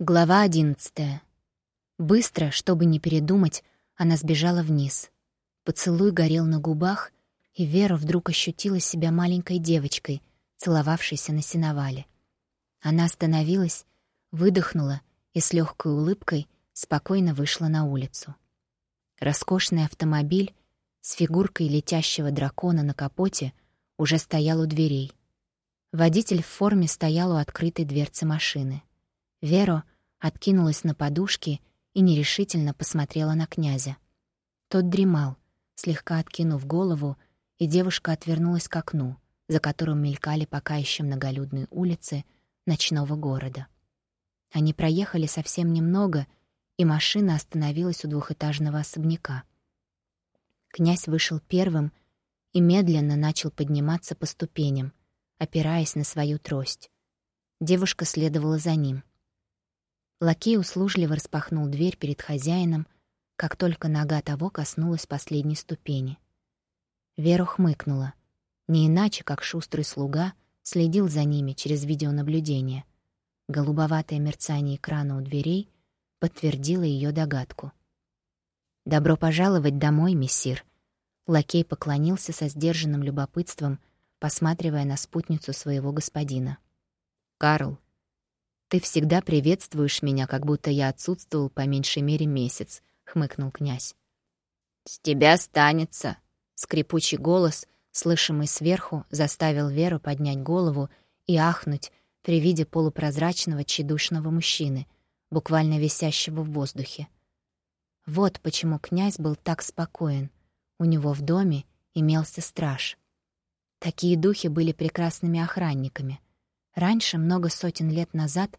Глава одиннадцатая. Быстро, чтобы не передумать, она сбежала вниз. Поцелуй горел на губах, и Вера вдруг ощутила себя маленькой девочкой, целовавшейся на сеновале. Она остановилась, выдохнула и с легкой улыбкой спокойно вышла на улицу. Роскошный автомобиль с фигуркой летящего дракона на капоте уже стоял у дверей. Водитель в форме стоял у открытой дверцы машины. Вера откинулась на подушки и нерешительно посмотрела на князя. Тот дремал, слегка откинув голову, и девушка отвернулась к окну, за которым мелькали пока еще многолюдные улицы ночного города. Они проехали совсем немного, и машина остановилась у двухэтажного особняка. Князь вышел первым и медленно начал подниматься по ступеням, опираясь на свою трость. Девушка следовала за ним. Лакей услужливо распахнул дверь перед хозяином, как только нога того коснулась последней ступени. Вера хмыкнула. Не иначе, как шустрый слуга следил за ними через видеонаблюдение. Голубоватое мерцание экрана у дверей подтвердило ее догадку. «Добро пожаловать домой, мессир!» Лакей поклонился со сдержанным любопытством, посматривая на спутницу своего господина. «Карл, «Ты всегда приветствуешь меня, как будто я отсутствовал по меньшей мере месяц», — хмыкнул князь. «С тебя останется!» — скрипучий голос, слышимый сверху, заставил Веру поднять голову и ахнуть при виде полупрозрачного тщедушного мужчины, буквально висящего в воздухе. Вот почему князь был так спокоен. У него в доме имелся страж. Такие духи были прекрасными охранниками — Раньше, много сотен лет назад,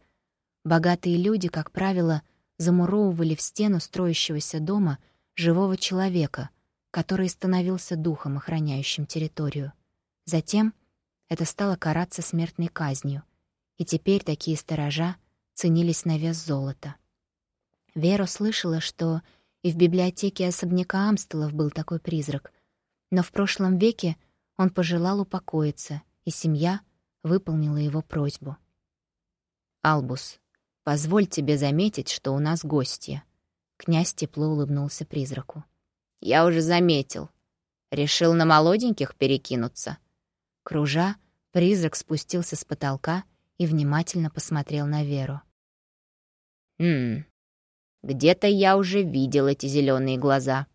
богатые люди, как правило, замуровывали в стену строящегося дома живого человека, который становился духом, охраняющим территорию. Затем это стало караться смертной казнью, и теперь такие сторожа ценились на вес золота. Вера слышала, что и в библиотеке особняка Амстелов был такой призрак, но в прошлом веке он пожелал упокоиться, и семья выполнила его просьбу. «Албус, позволь тебе заметить, что у нас гостья». Князь тепло улыбнулся призраку. «Я уже заметил. Решил на молоденьких перекинуться». Кружа, призрак спустился с потолка и внимательно посмотрел на Веру. «Хм, где-то я уже видел эти зеленые глаза».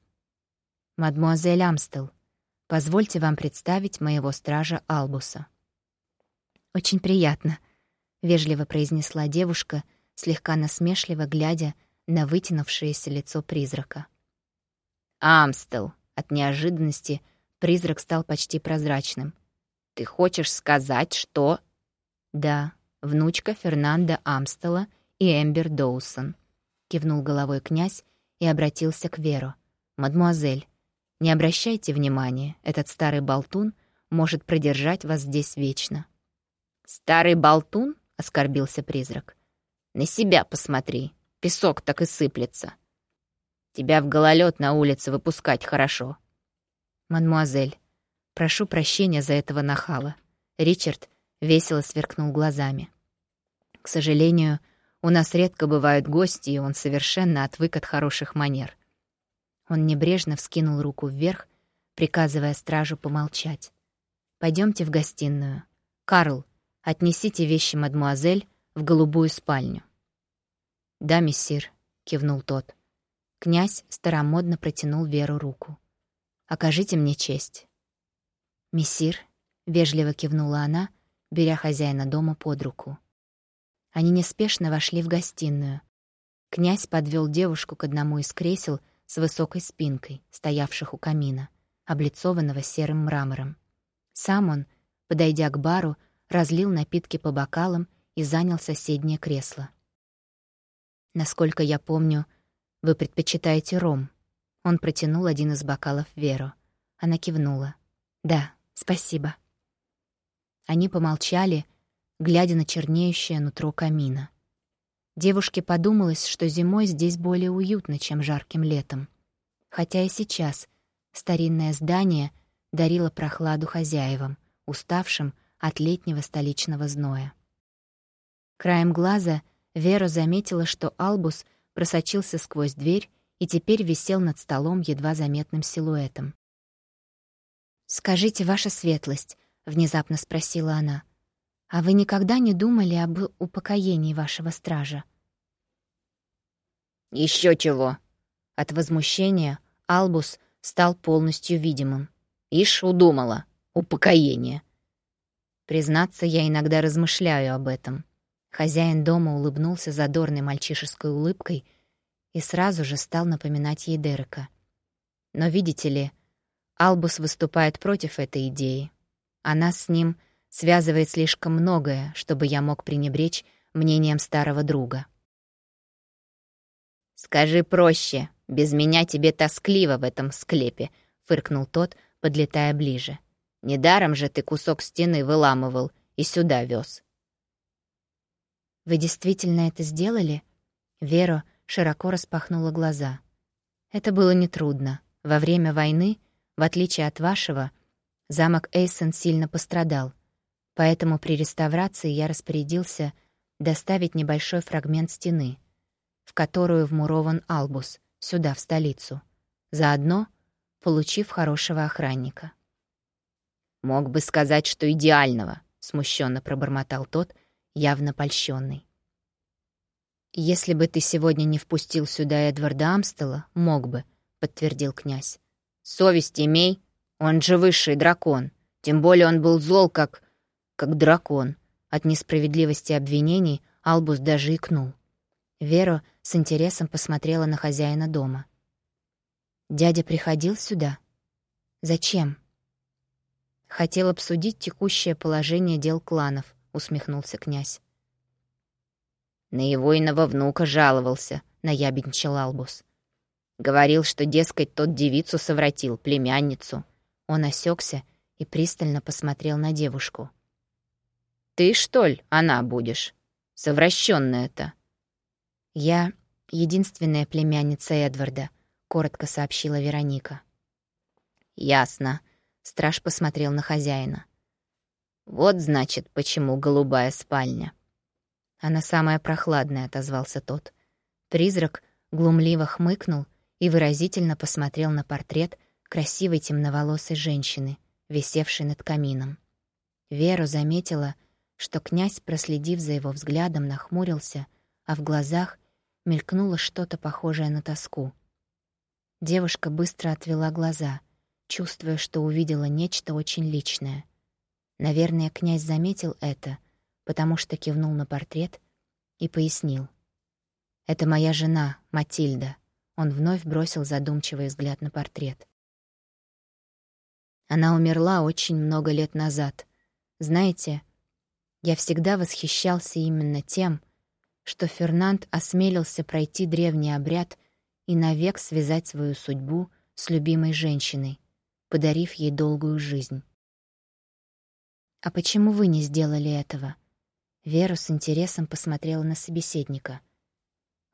«Мадмуазель Амстел, позвольте вам представить моего стража Албуса». «Очень приятно», — вежливо произнесла девушка, слегка насмешливо глядя на вытянувшееся лицо призрака. «Амстел!» — от неожиданности призрак стал почти прозрачным. «Ты хочешь сказать, что...» «Да, внучка Фернанда Амстела и Эмбер Доусон», — кивнул головой князь и обратился к Веру. «Мадмуазель, не обращайте внимания, этот старый болтун может продержать вас здесь вечно». «Старый болтун?» — оскорбился призрак. «На себя посмотри, песок так и сыплется. Тебя в гололед на улице выпускать хорошо». «Мадмуазель, прошу прощения за этого нахала». Ричард весело сверкнул глазами. «К сожалению, у нас редко бывают гости, и он совершенно отвык от хороших манер». Он небрежно вскинул руку вверх, приказывая стражу помолчать. Пойдемте в гостиную. Карл, Отнесите вещи мадмуазель в голубую спальню». «Да, мессир», — кивнул тот. Князь старомодно протянул Веру руку. «Окажите мне честь». «Мессир», — вежливо кивнула она, беря хозяина дома под руку. Они неспешно вошли в гостиную. Князь подвел девушку к одному из кресел с высокой спинкой, стоявших у камина, облицованного серым мрамором. Сам он, подойдя к бару, разлил напитки по бокалам и занял соседнее кресло. «Насколько я помню, вы предпочитаете ром». Он протянул один из бокалов Веру. Она кивнула. «Да, спасибо». Они помолчали, глядя на чернеющее нутро камина. Девушке подумалось, что зимой здесь более уютно, чем жарким летом. Хотя и сейчас старинное здание дарило прохладу хозяевам, уставшим от летнего столичного зноя. Краем глаза Вера заметила, что Албус просочился сквозь дверь и теперь висел над столом едва заметным силуэтом. «Скажите, ваша светлость», — внезапно спросила она, «а вы никогда не думали об упокоении вашего стража?» Еще чего!» От возмущения Албус стал полностью видимым. «Ишь, удумала. Упокоение». Признаться, я иногда размышляю об этом. Хозяин дома улыбнулся задорной мальчишеской улыбкой и сразу же стал напоминать ей Дерека. Но, видите ли, Албус выступает против этой идеи. А нас с ним связывает слишком многое, чтобы я мог пренебречь мнением старого друга. «Скажи проще, без меня тебе тоскливо в этом склепе», — фыркнул тот, подлетая ближе. «Недаром же ты кусок стены выламывал и сюда вез. «Вы действительно это сделали?» Вера широко распахнула глаза. «Это было нетрудно. Во время войны, в отличие от вашего, замок Эйсон сильно пострадал, поэтому при реставрации я распорядился доставить небольшой фрагмент стены, в которую вмурован Албус, сюда, в столицу, заодно получив хорошего охранника». «Мог бы сказать, что идеального», — смущенно пробормотал тот, явно польщенный. «Если бы ты сегодня не впустил сюда Эдварда Амстела, мог бы», — подтвердил князь. «Совесть имей, он же высший дракон. Тем более он был зол, как... как дракон». От несправедливости обвинений Албус даже икнул. Вера с интересом посмотрела на хозяина дома. «Дядя приходил сюда? Зачем?» «Хотел обсудить текущее положение дел кланов», — усмехнулся князь. На его иного внука жаловался, наябедничал Албус. Говорил, что, дескать, тот девицу совратил, племянницу. Он осекся и пристально посмотрел на девушку. «Ты, что ли, она будешь? Совращенная-то?» «Я единственная племянница Эдварда», — коротко сообщила Вероника. «Ясно», — страж посмотрел на хозяина. Вот, значит, почему голубая спальня. Она самая прохладная, отозвался тот. Призрак глумливо хмыкнул и выразительно посмотрел на портрет красивой темноволосой женщины, висевшей над камином. Веру заметила, что князь, проследив за его взглядом, нахмурился, а в глазах мелькнуло что-то похожее на тоску. Девушка быстро отвела глаза, чувствуя, что увидела нечто очень личное — Наверное, князь заметил это, потому что кивнул на портрет и пояснил. «Это моя жена, Матильда». Он вновь бросил задумчивый взгляд на портрет. Она умерла очень много лет назад. Знаете, я всегда восхищался именно тем, что Фернанд осмелился пройти древний обряд и навек связать свою судьбу с любимой женщиной, подарив ей долгую жизнь. «А почему вы не сделали этого?» Вера с интересом посмотрела на собеседника.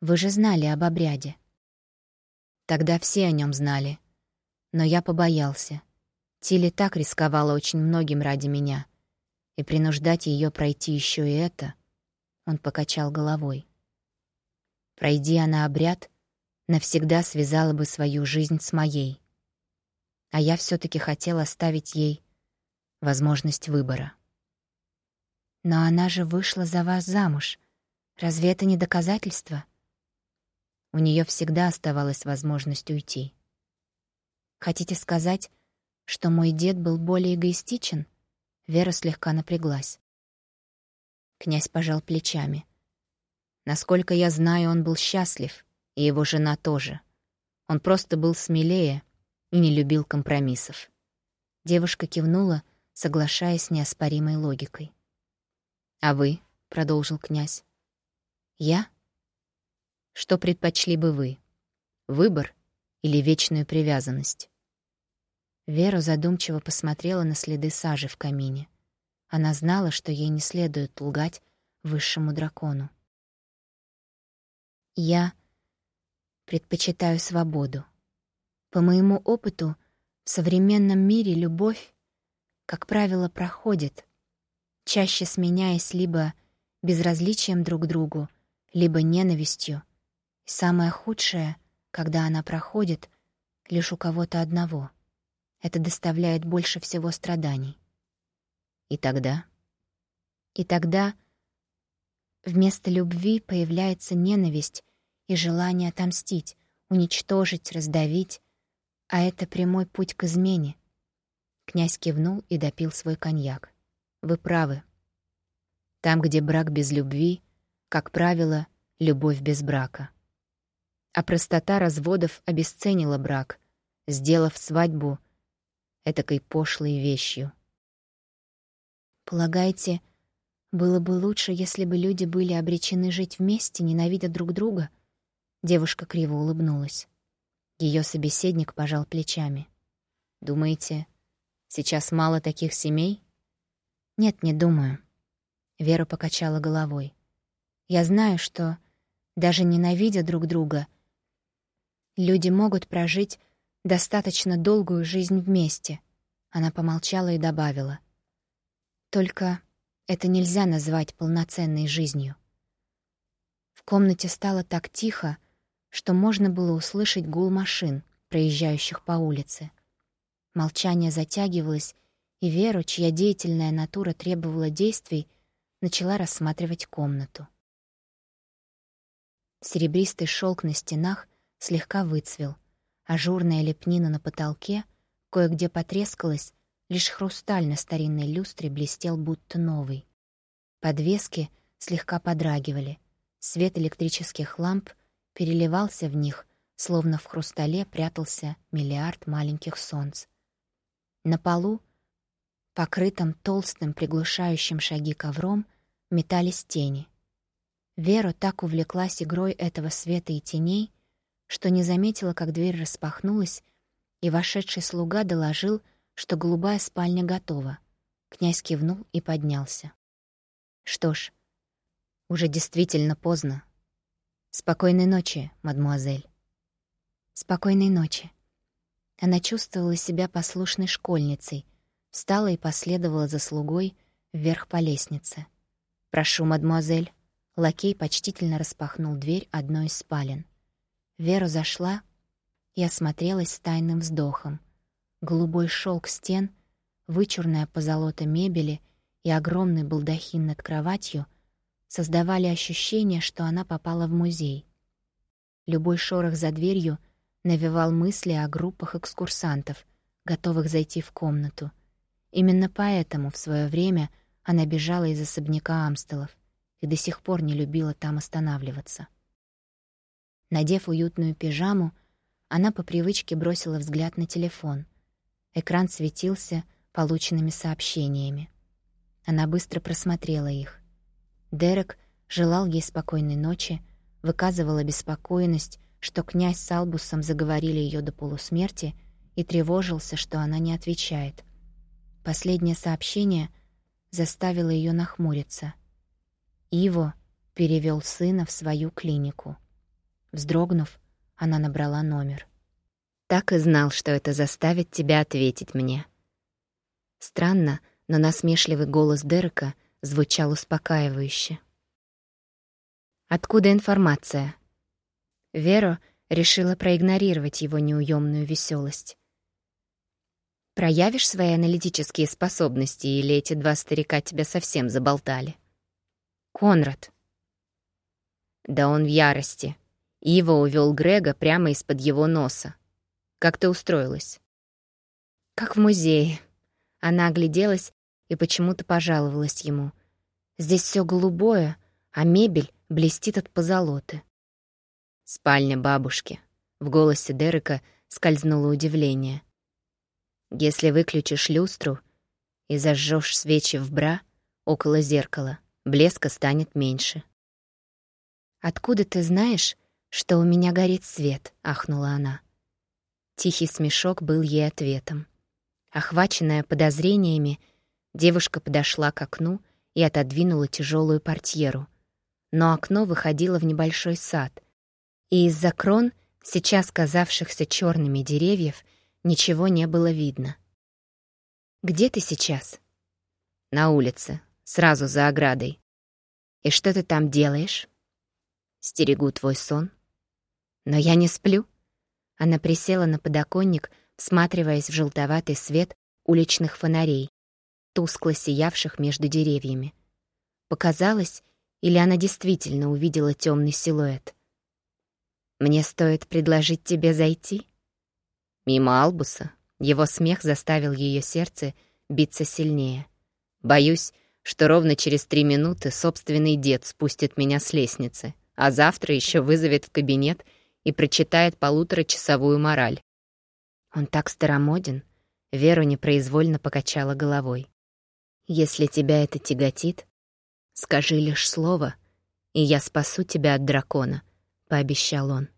«Вы же знали об обряде». Тогда все о нем знали. Но я побоялся. Тилли так рисковала очень многим ради меня. И принуждать ее пройти еще и это... Он покачал головой. Пройди она обряд, навсегда связала бы свою жизнь с моей. А я все таки хотел оставить ей возможность выбора. Но она же вышла за вас замуж. Разве это не доказательство? У нее всегда оставалась возможность уйти. Хотите сказать, что мой дед был более эгоистичен? Вера слегка напряглась. Князь пожал плечами. Насколько я знаю, он был счастлив, и его жена тоже. Он просто был смелее и не любил компромиссов. Девушка кивнула, соглашаясь с неоспоримой логикой. «А вы?» — продолжил князь. «Я? Что предпочли бы вы? Выбор или вечную привязанность?» Вера задумчиво посмотрела на следы сажи в камине. Она знала, что ей не следует лгать высшему дракону. «Я предпочитаю свободу. По моему опыту, в современном мире любовь как правило, проходит, чаще сменяясь либо безразличием друг к другу, либо ненавистью. И самое худшее, когда она проходит лишь у кого-то одного. Это доставляет больше всего страданий. И тогда? И тогда вместо любви появляется ненависть и желание отомстить, уничтожить, раздавить, а это прямой путь к измене. Князь кивнул и допил свой коньяк. Вы правы. Там, где брак без любви, как правило, любовь без брака. А простота разводов обесценила брак, сделав свадьбу этакой пошлой вещью. Полагаете, было бы лучше, если бы люди были обречены жить вместе, ненавидя друг друга? Девушка криво улыбнулась. Ее собеседник пожал плечами. Думаете, сейчас мало таких семей? Нет, не думаю. Вера покачала головой. Я знаю, что даже ненавидя друг друга, люди могут прожить достаточно долгую жизнь вместе. Она помолчала и добавила — только это нельзя назвать полноценной жизнью. В комнате стало так тихо, что можно было услышать гул машин, проезжающих по улице. Молчание затягивалось, и Вера, чья деятельная натура требовала действий, начала рассматривать комнату. Серебристый шелк на стенах слегка выцвел, ажурная лепнина на потолке кое-где потрескалась Лишь хрусталь на старинной люстре блестел будто новый. Подвески слегка подрагивали. Свет электрических ламп переливался в них, словно в хрустале прятался миллиард маленьких солнц. На полу, покрытом толстым приглушающим шаги ковром, метались тени. Вера так увлеклась игрой этого света и теней, что не заметила, как дверь распахнулась, и вошедший слуга доложил, что голубая спальня готова. Князь кивнул и поднялся. Что ж, уже действительно поздно. Спокойной ночи, мадмуазель. Спокойной ночи. Она чувствовала себя послушной школьницей, встала и последовала за слугой вверх по лестнице. «Прошу, мадмуазель». Лакей почтительно распахнул дверь одной из спален. Вера зашла и осмотрелась с тайным вздохом — голубой шелк стен, вычурная позолота мебели и огромный балдахин над кроватью создавали ощущение, что она попала в музей. Любой шорох за дверью навевал мысли о группах экскурсантов, готовых зайти в комнату. Именно поэтому в свое время она бежала из особняка Амстелов и до сих пор не любила там останавливаться. Надев уютную пижаму, она по привычке бросила взгляд на телефон. Экран светился полученными сообщениями. Она быстро просмотрела их. Дерек желал ей спокойной ночи, выказывал обеспокоенность, что князь с Албусом заговорили ее до полусмерти, и тревожился, что она не отвечает. Последнее сообщение заставило ее нахмуриться. Иво перевел сына в свою клинику. Вздрогнув, она набрала номер. Так и знал, что это заставит тебя ответить мне. Странно, но насмешливый голос Дерека звучал успокаивающе. Откуда информация? Вера решила проигнорировать его неуемную веселость. Проявишь свои аналитические способности, или эти два старика тебя совсем заболтали? Конрад. Да он в ярости. Ива увел Грега прямо из-под его носа. Как ты устроилась?» «Как в музее». Она огляделась и почему-то пожаловалась ему. «Здесь все голубое, а мебель блестит от позолоты». «Спальня бабушки». В голосе Дерека скользнуло удивление. «Если выключишь люстру и зажжешь свечи в бра около зеркала, блеска станет меньше». «Откуда ты знаешь, что у меня горит свет?» — ахнула она. Тихий смешок был ей ответом. Охваченная подозрениями, девушка подошла к окну и отодвинула тяжелую портьеру. Но окно выходило в небольшой сад, и из-за крон, сейчас казавшихся черными деревьев, ничего не было видно. «Где ты сейчас?» «На улице, сразу за оградой. И что ты там делаешь?» Стерегу твой сон. Но я не сплю. Она присела на подоконник, всматриваясь в желтоватый свет уличных фонарей, тускло сиявших между деревьями. Показалось, или она действительно увидела темный силуэт. «Мне стоит предложить тебе зайти?» Мимо Албуса его смех заставил ее сердце биться сильнее. «Боюсь, что ровно через три минуты собственный дед спустит меня с лестницы, а завтра еще вызовет в кабинет и прочитает полуторачасовую мораль. Он так старомоден, Веру непроизвольно покачала головой. «Если тебя это тяготит, скажи лишь слово, и я спасу тебя от дракона», — пообещал он.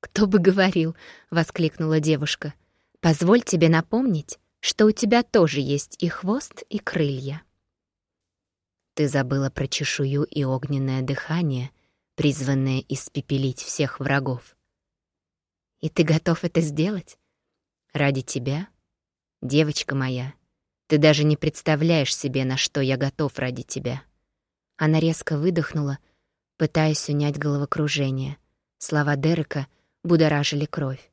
«Кто бы говорил!» — воскликнула девушка. «Позволь тебе напомнить, что у тебя тоже есть и хвост, и крылья». Ты забыла про чешую и огненное дыхание, призванное испепелить всех врагов. И ты готов это сделать? Ради тебя? Девочка моя, ты даже не представляешь себе, на что я готов ради тебя. Она резко выдохнула, пытаясь унять головокружение. Слова Дерека будоражили кровь.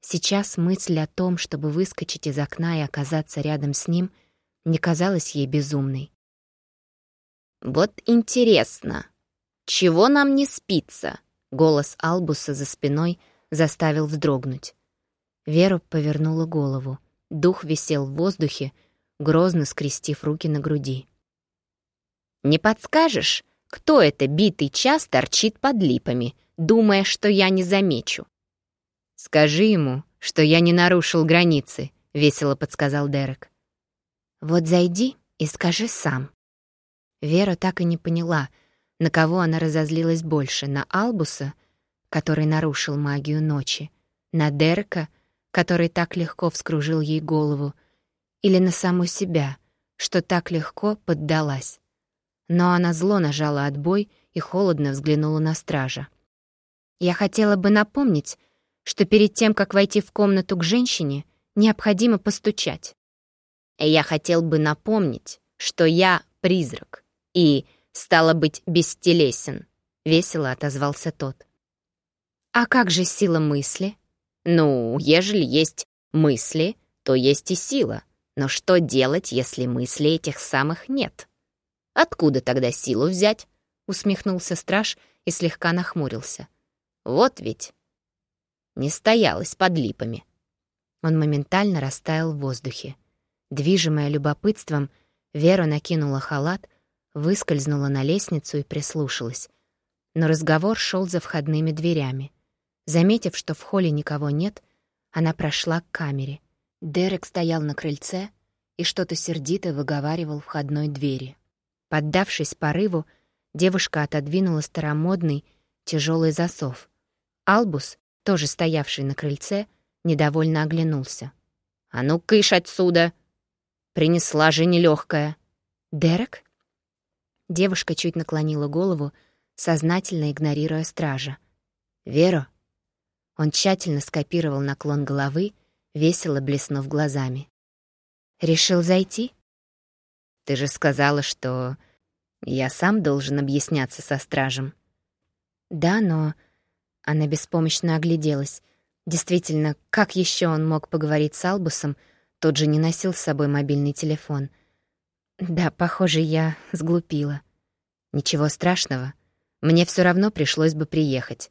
Сейчас мысль о том, чтобы выскочить из окна и оказаться рядом с ним, не казалась ей безумной. «Вот интересно, чего нам не спится?» Голос Албуса за спиной заставил вздрогнуть. Вера повернула голову. Дух висел в воздухе, грозно скрестив руки на груди. «Не подскажешь, кто это битый час торчит под липами, думая, что я не замечу?» «Скажи ему, что я не нарушил границы», — весело подсказал Дерек. «Вот зайди и скажи сам», Вера так и не поняла, на кого она разозлилась больше, на Албуса, который нарушил магию ночи, на Дерека, который так легко вскружил ей голову, или на саму себя, что так легко поддалась. Но она зло нажала отбой и холодно взглянула на стража. «Я хотела бы напомнить, что перед тем, как войти в комнату к женщине, необходимо постучать. Я хотел бы напомнить, что я призрак, и, стало быть, бестелесен», — весело отозвался тот. «А как же сила мысли?» «Ну, ежели есть мысли, то есть и сила. Но что делать, если мыслей этих самых нет? Откуда тогда силу взять?» — усмехнулся страж и слегка нахмурился. «Вот ведь!» Не стоялась под липами. Он моментально растаял в воздухе. Движимая любопытством, Вера накинула халат, выскользнула на лестницу и прислушалась. Но разговор шел за входными дверями. Заметив, что в холле никого нет, она прошла к камере. Дерек стоял на крыльце и что-то сердито выговаривал входной двери. Поддавшись порыву, девушка отодвинула старомодный, тяжелый засов. Албус, тоже стоявший на крыльце, недовольно оглянулся. «А ну, кыш отсюда! Принесла же нелегкая!» «Дерек?» Девушка чуть наклонила голову, сознательно игнорируя стража. «Веро?» Он тщательно скопировал наклон головы, весело блеснув глазами. «Решил зайти?» «Ты же сказала, что я сам должен объясняться со стражем». «Да, но...» Она беспомощно огляделась. Действительно, как еще он мог поговорить с Албусом? Тот же не носил с собой мобильный телефон — да, похоже, я сглупила. Ничего страшного. Мне все равно пришлось бы приехать.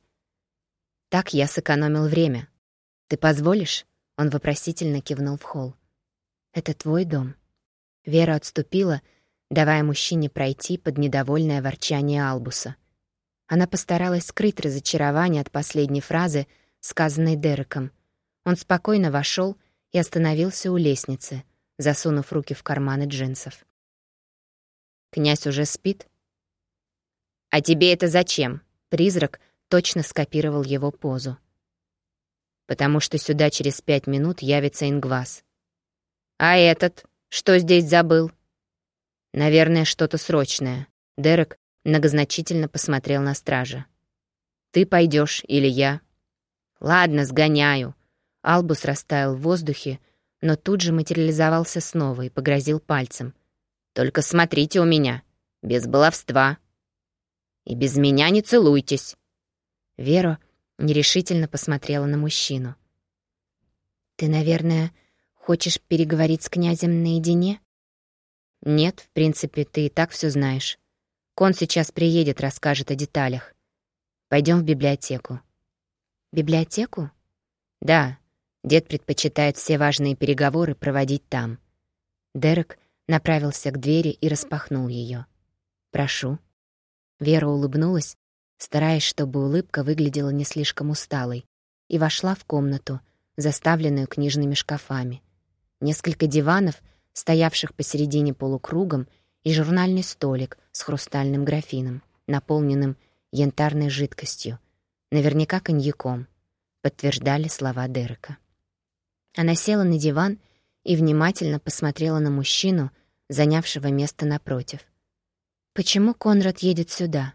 Так я сэкономил время. Ты позволишь? Он вопросительно кивнул в холл. Это твой дом. Вера отступила, давая мужчине пройти под недовольное ворчание Албуса. Она постаралась скрыть разочарование от последней фразы, сказанной Дереком. Он спокойно вошел и остановился у лестницы, засунув руки в карманы джинсов. Князь уже спит? А тебе это зачем? Призрак точно скопировал его позу. Потому что сюда через пять минут явится Ингвас. А этот? Что здесь забыл? Наверное, что-то срочное. Дерек многозначительно посмотрел на стража. Ты пойдешь или я? Ладно, сгоняю. Албус растаял в воздухе, но тут же материализовался снова и погрозил пальцем. Только смотрите у меня, без баловства. И без меня не целуйтесь. Вера нерешительно посмотрела на мужчину. «Ты, наверное, хочешь переговорить с князем наедине?» «Нет, в принципе, ты и так все знаешь. Кон сейчас приедет, расскажет о деталях. Пойдем в библиотеку». «Библиотеку?» «Да, дед предпочитает все важные переговоры проводить там». Дерек направился к двери и распахнул ее. «Прошу». Вера улыбнулась, стараясь, чтобы улыбка выглядела не слишком усталой, и вошла в комнату, заставленную книжными шкафами. Несколько диванов, стоявших посередине полукругом, и журнальный столик с хрустальным графином, наполненным янтарной жидкостью, наверняка коньяком, подтверждали слова Дерека. Она села на диван и внимательно посмотрела на мужчину, занявшего место напротив. «Почему Конрад едет сюда?»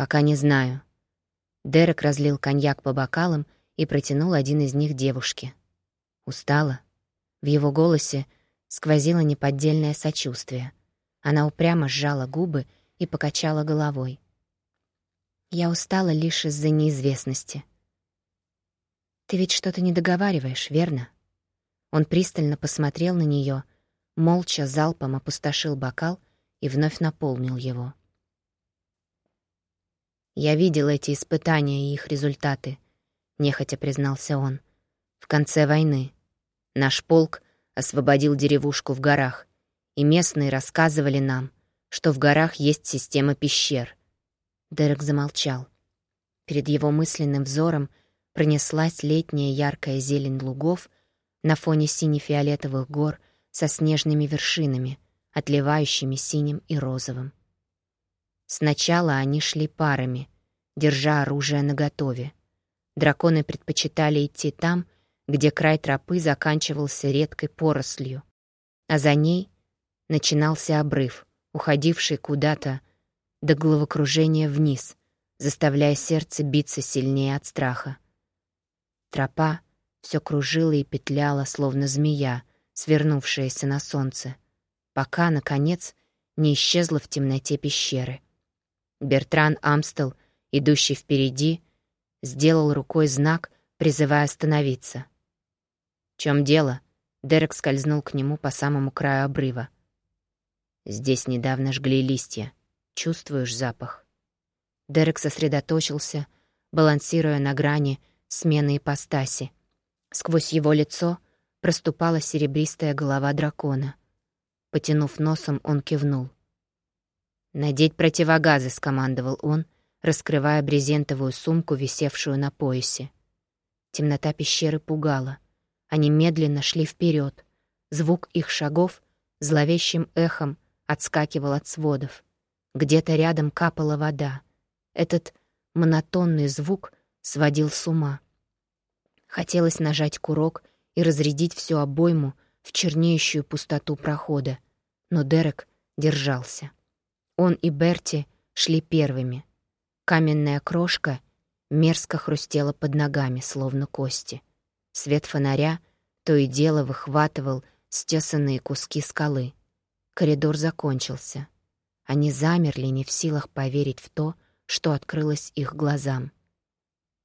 «Пока не знаю». Дерек разлил коньяк по бокалам и протянул один из них девушке. Устала. В его голосе сквозило неподдельное сочувствие. Она упрямо сжала губы и покачала головой. «Я устала лишь из-за неизвестности». «Ты ведь что-то не договариваешь, верно?» Он пристально посмотрел на нее, молча залпом опустошил бокал и вновь наполнил его. «Я видел эти испытания и их результаты», нехотя признался он. В конце войны наш полк освободил деревушку в горах, и местные рассказывали нам, что в горах есть система пещер. Дерек замолчал. Перед его мысленным взором пронеслась летняя яркая зелень лугов на фоне сине-фиолетовых гор со снежными вершинами, отливающими синим и розовым. Сначала они шли парами, держа оружие наготове. Драконы предпочитали идти там, где край тропы заканчивался редкой порослью, а за ней начинался обрыв, уходивший куда-то до головокружения вниз, заставляя сердце биться сильнее от страха. Тропа все кружила и петляла, словно змея, свернувшаяся на солнце, пока, наконец, не исчезла в темноте пещеры. Бертран Амстел, идущий впереди, сделал рукой знак, призывая остановиться. «В чем дело?» Дерек скользнул к нему по самому краю обрыва. «Здесь недавно жгли листья. Чувствуешь запах?» Дерек сосредоточился, балансируя на грани смены ипостаси. Сквозь его лицо проступала серебристая голова дракона. Потянув носом, он кивнул. «Надеть противогазы», — скомандовал он, раскрывая брезентовую сумку, висевшую на поясе. Темнота пещеры пугала. Они медленно шли вперед. Звук их шагов зловещим эхом отскакивал от сводов. Где-то рядом капала вода. Этот монотонный звук сводил с ума. Хотелось нажать курок и разрядить всю обойму в чернеющую пустоту прохода, но Дерек держался. Он и Берти шли первыми — Каменная крошка мерзко хрустела под ногами, словно кости. Свет фонаря то и дело выхватывал стесанные куски скалы. Коридор закончился. Они замерли, не в силах поверить в то, что открылось их глазам.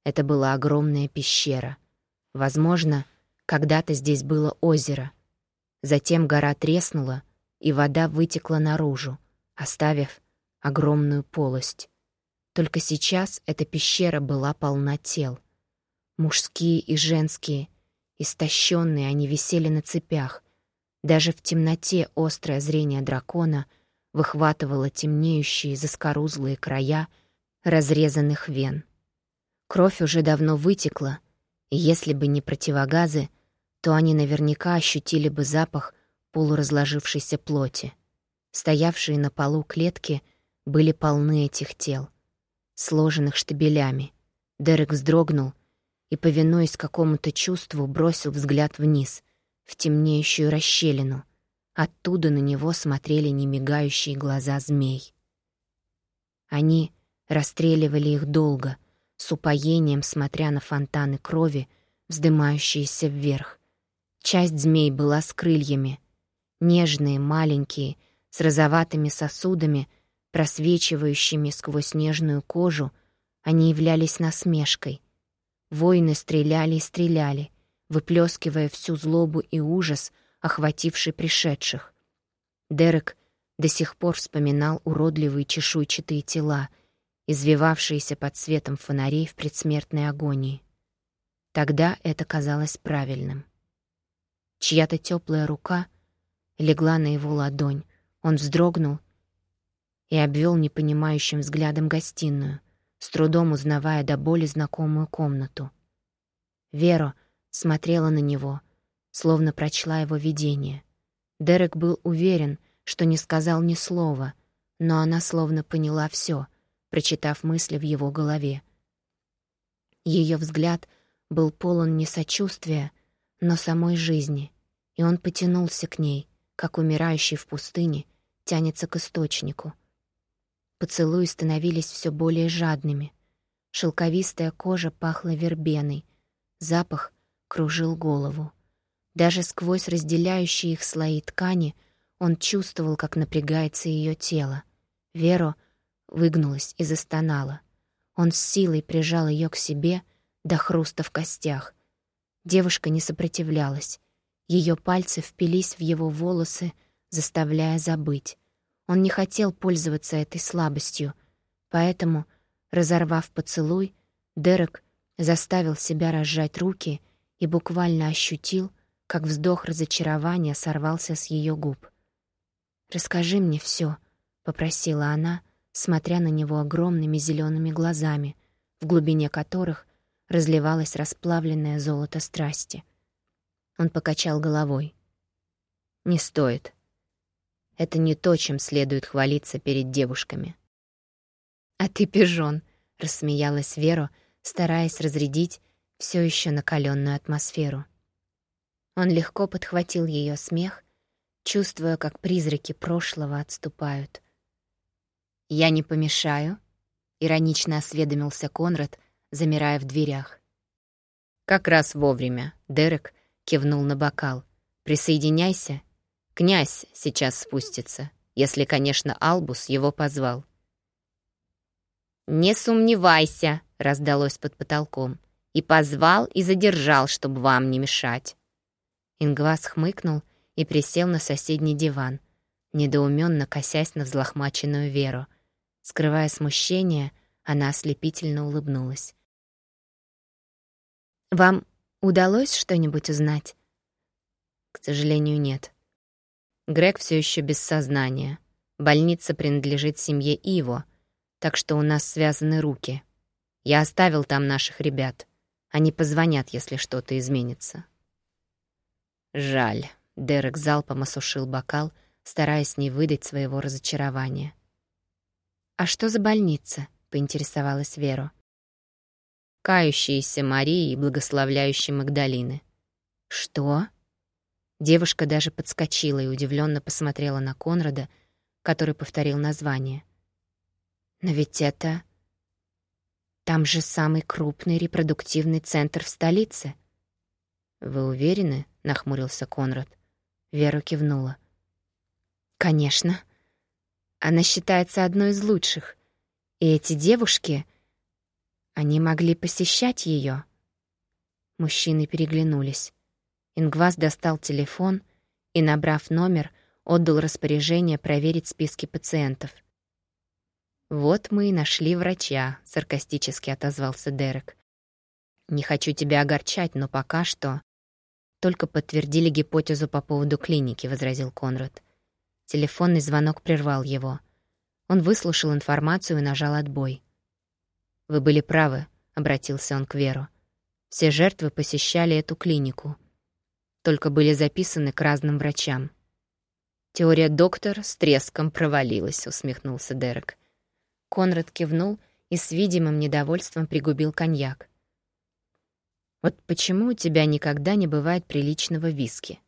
Это была огромная пещера. Возможно, когда-то здесь было озеро. Затем гора треснула, и вода вытекла наружу, оставив огромную полость. Только сейчас эта пещера была полна тел. Мужские и женские, истощенные, они висели на цепях. Даже в темноте острое зрение дракона выхватывало темнеющие заскорузлые края разрезанных вен. Кровь уже давно вытекла, и если бы не противогазы, то они наверняка ощутили бы запах полуразложившейся плоти. Стоявшие на полу клетки были полны этих тел сложенных штабелями. Дерек вздрогнул и, повинуясь какому-то чувству, бросил взгляд вниз, в темнеющую расщелину. Оттуда на него смотрели немигающие глаза змей. Они расстреливали их долго, с упоением смотря на фонтаны крови, вздымающиеся вверх. Часть змей была с крыльями. Нежные, маленькие, с розоватыми сосудами — просвечивающими сквозь нежную кожу, Они являлись насмешкой. Воины стреляли и стреляли, выплескивая всю злобу и ужас, охвативший пришедших. Дерек до сих пор вспоминал уродливые чешуйчатые тела, извивавшиеся под светом фонарей в предсмертной агонии. Тогда это казалось правильным. Чья-то теплая рука легла на его ладонь. Он вздрогнул и обвел непонимающим взглядом гостиную, с трудом узнавая до боли знакомую комнату. Вера смотрела на него, словно прочла его видение. Дерек был уверен, что не сказал ни слова, но она словно поняла все, прочитав мысли в его голове. Ее взгляд был полон не сочувствия, но самой жизни, и он потянулся к ней, как умирающий в пустыне тянется к источнику. Поцелуи становились все более жадными. Шелковистая кожа пахла вербеной, запах кружил голову. Даже сквозь разделяющие их слои ткани он чувствовал, как напрягается ее тело. Веро выгнулась и застонала. Он с силой прижал ее к себе до хруста в костях. Девушка не сопротивлялась. Ее пальцы впились в его волосы, заставляя забыть. Он не хотел пользоваться этой слабостью, поэтому, разорвав поцелуй, Дерек заставил себя разжать руки и буквально ощутил, как вздох разочарования сорвался с ее губ. «Расскажи мне все, попросила она, смотря на него огромными зелеными глазами, в глубине которых разливалось расплавленное золото страсти. Он покачал головой. «Не стоит. Это не то, чем следует хвалиться перед девушками». «А ты пижон», — рассмеялась Вера, стараясь разрядить все еще накаленную атмосферу. Он легко подхватил ее смех, чувствуя, как призраки прошлого отступают. «Я не помешаю», — иронично осведомился Конрад, замирая в дверях. Как раз вовремя Дерек кивнул на бокал. «Присоединяйся. Князь сейчас спустится, если, конечно, Албус его позвал». «Не сомневайся», — раздалось под потолком. «И позвал, и задержал, чтобы вам не мешать». Ингвас хмыкнул и присел на соседний диван, недоуменно косясь на взлохмаченную Веру. Скрывая смущение, она ослепительно улыбнулась. «Вам Удалось что-нибудь узнать? К сожалению, нет. Грег все еще без сознания. Больница принадлежит семье Иво, так что у нас связаны руки. Я оставил там наших ребят. Они позвонят, если что-то изменится. Жаль. Дерек залпом осушил бокал, стараясь не выдать своего разочарования. «А что за больница?» — поинтересовалась Вера кающиеся Марии и благословляющей Магдалины. «Что?» Девушка даже подскочила и удивленно посмотрела на Конрада, который повторил название. «Но ведь это... Там же самый крупный репродуктивный центр в столице». «Вы уверены?» — нахмурился Конрад. Вера кивнула. «Конечно. Она считается одной из лучших. И эти девушки...» Они могли посещать ее. Мужчины переглянулись. Ингвас достал телефон и, набрав номер, отдал распоряжение проверить списки пациентов. «Вот мы и нашли врача», — саркастически отозвался Дерек. «Не хочу тебя огорчать, но пока что...» «Только подтвердили гипотезу по поводу клиники», — возразил Конрад. Телефонный звонок прервал его. Он выслушал информацию и нажал отбой. «Вы были правы», — обратился он к Веру. «Все жертвы посещали эту клинику. Только были записаны к разным врачам». «Теория доктор с треском провалилась», — усмехнулся Дерек. Конрад кивнул и с видимым недовольством пригубил коньяк. «Вот почему у тебя никогда не бывает приличного виски?»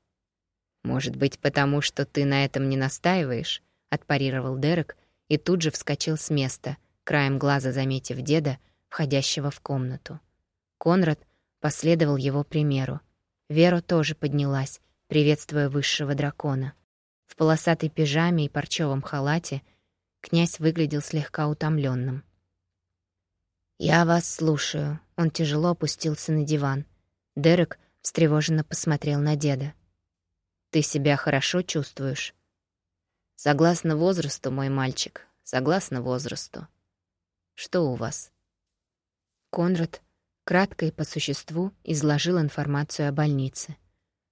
«Может быть, потому что ты на этом не настаиваешь?» — отпарировал Дерек и тут же вскочил с места — краем глаза заметив деда, входящего в комнату. Конрад последовал его примеру. Вера тоже поднялась, приветствуя высшего дракона. В полосатой пижаме и парчевом халате князь выглядел слегка утомленным. «Я вас слушаю». Он тяжело опустился на диван. Дерек встревоженно посмотрел на деда. «Ты себя хорошо чувствуешь?» «Согласно возрасту, мой мальчик, согласно возрасту. Что у вас?» Конрад кратко и по существу изложил информацию о больнице.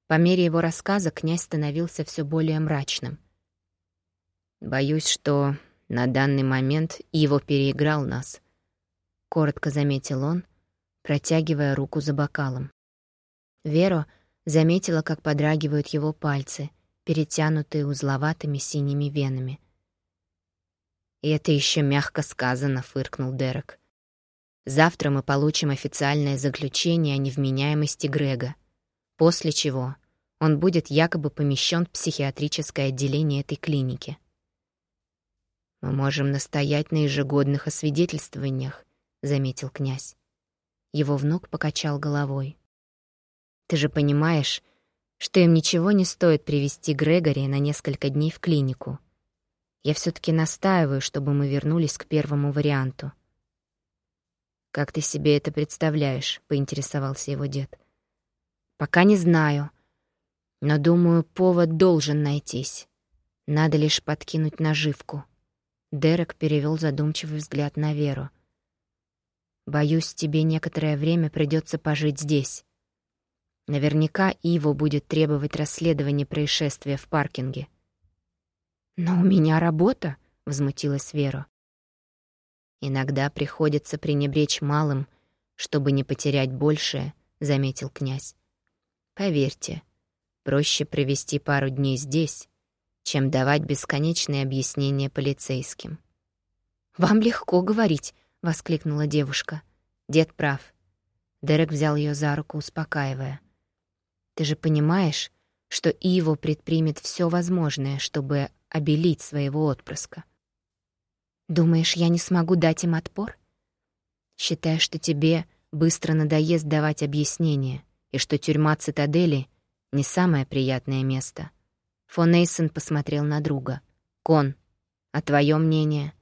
По мере его рассказа князь становился все более мрачным. «Боюсь, что на данный момент его переиграл нас», — коротко заметил он, протягивая руку за бокалом. Вера заметила, как подрагивают его пальцы, перетянутые узловатыми синими венами. «И это еще мягко сказано», — фыркнул Дерек. «Завтра мы получим официальное заключение о невменяемости Грега, после чего он будет якобы помещен в психиатрическое отделение этой клиники. Мы можем настоять на ежегодных освидетельствованиях», — заметил князь. Его внук покачал головой. Ты же понимаешь, что им ничего не стоит привести Грегори на несколько дней в клинику. Я все таки настаиваю, чтобы мы вернулись к первому варианту. «Как ты себе это представляешь?» — поинтересовался его дед. «Пока не знаю. Но, думаю, повод должен найтись. Надо лишь подкинуть наживку». Дерек перевел задумчивый взгляд на Веру. «Боюсь, тебе некоторое время придется пожить здесь. Наверняка Иво будет требовать расследования происшествия в паркинге. «Но у меня работа», — возмутилась Вера. «Иногда приходится пренебречь малым, чтобы не потерять большее», — заметил князь. «Поверьте, проще провести пару дней здесь, чем давать бесконечные объяснения полицейским». «Вам легко говорить», — воскликнула девушка. «Дед прав». Дерек взял ее за руку, успокаивая. Ты же понимаешь, что Иво предпримет все возможное, чтобы обелить своего отпрыска. Думаешь, я не смогу дать им отпор? Считаешь, что тебе быстро надоест давать объяснения, и что тюрьма цитадели — не самое приятное место. Фон Эйсон посмотрел на друга. «Кон, а твое мнение?»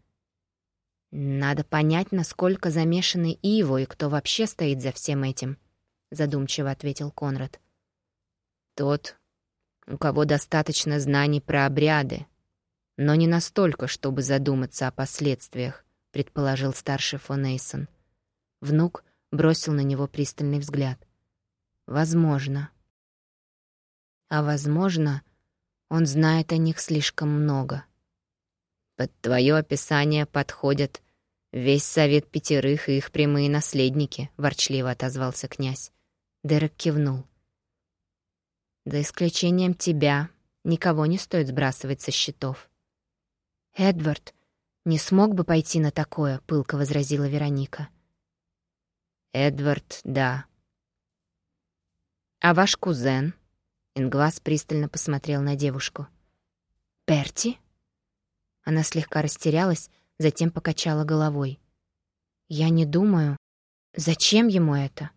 «Надо понять, насколько замешаны Иво и кто вообще стоит за всем этим», — задумчиво ответил Конрад. Тот, у кого достаточно знаний про обряды, но не настолько, чтобы задуматься о последствиях, предположил старший фон Эйсон. Внук бросил на него пристальный взгляд. Возможно. А возможно, он знает о них слишком много. Под твое описание подходят весь совет пятерых и их прямые наследники, ворчливо отозвался князь. Дерек кивнул. За исключением тебя, никого не стоит сбрасывать со счетов. «Эдвард не смог бы пойти на такое», — пылко возразила Вероника. «Эдвард, да». «А ваш кузен?» — Ингвас пристально посмотрел на девушку. «Перти?» Она слегка растерялась, затем покачала головой. «Я не думаю. Зачем ему это?»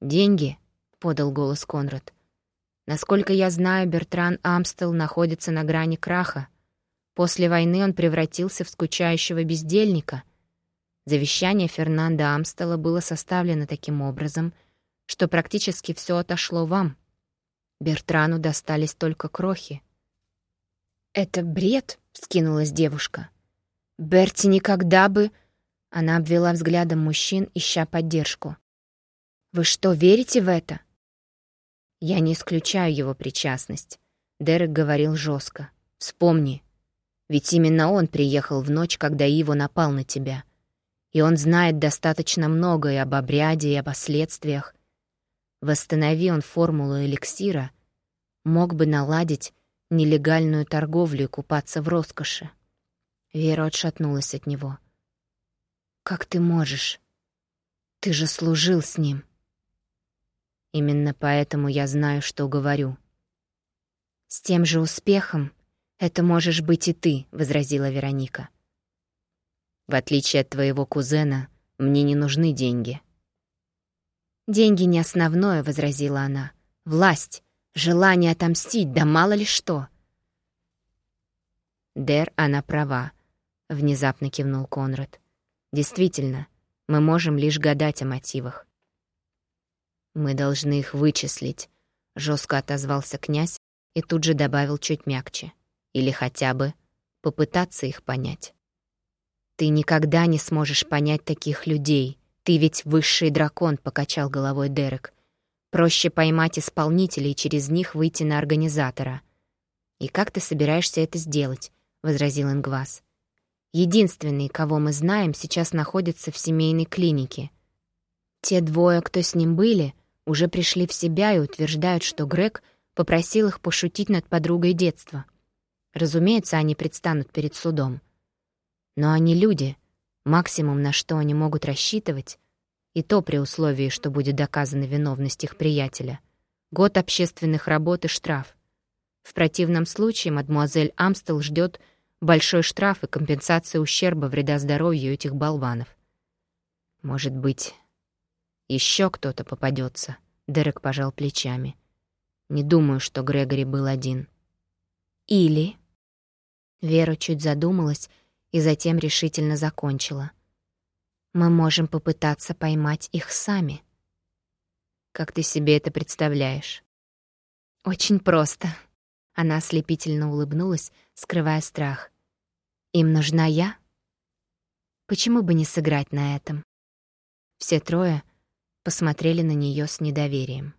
«Деньги», — подал голос Конрад. Насколько я знаю, Бертран Амстел находится на грани краха. После войны он превратился в скучающего бездельника. Завещание Фернанда Амстела было составлено таким образом, что практически все отошло вам. Бертрану достались только крохи. «Это бред!» — скинулась девушка. «Берти никогда бы...» Она обвела взглядом мужчин, ища поддержку. «Вы что, верите в это?» Я не исключаю его причастность. Дерек говорил жестко. Вспомни. Ведь именно он приехал в ночь, когда Иво напал на тебя. И он знает достаточно много и об обряде, и о последствиях. Восстанови он формулу эликсира, мог бы наладить нелегальную торговлю и купаться в роскоши. Вера отшатнулась от него. «Как ты можешь? Ты же служил с ним». Именно поэтому я знаю, что говорю. «С тем же успехом это можешь быть и ты», — возразила Вероника. «В отличие от твоего кузена, мне не нужны деньги». «Деньги не основное», — возразила она. «Власть, желание отомстить, да мало ли что». «Дэр, она права», — внезапно кивнул Конрад. «Действительно, Мы можем лишь гадать о мотивах. «Мы должны их вычислить», — жестко отозвался князь и тут же добавил чуть мягче. «Или хотя бы попытаться их понять». «Ты никогда не сможешь понять таких людей. Ты ведь высший дракон», — покачал головой Дерек. «Проще поймать исполнителей и через них выйти на организатора». «И как ты собираешься это сделать?» — возразил Ингвас. «Единственный, кого мы знаем, сейчас находится в семейной клинике. Те двое, кто с ним были, уже пришли в себя и утверждают, что Грег попросил их пошутить над подругой детства. Разумеется, они предстанут перед судом. Но они люди, максимум, на что они могут рассчитывать, и то при условии, что будет доказана виновность их приятеля. Год общественных работ и штраф. В противном случае мадмуазель Амстел ждет большой штраф и компенсация ущерба вреда здоровью этих болванов. Может быть, еще кто-то попадется. Дерек пожал плечами. Не думаю, что Грегори был один. Или... Вера чуть задумалась и затем решительно закончила. Мы можем попытаться поймать их сами. Как ты себе это представляешь? Очень просто. Она ослепительно улыбнулась, скрывая страх. «Им нужна я? Почему бы не сыграть на этом?» Все трое посмотрели на нее с недоверием.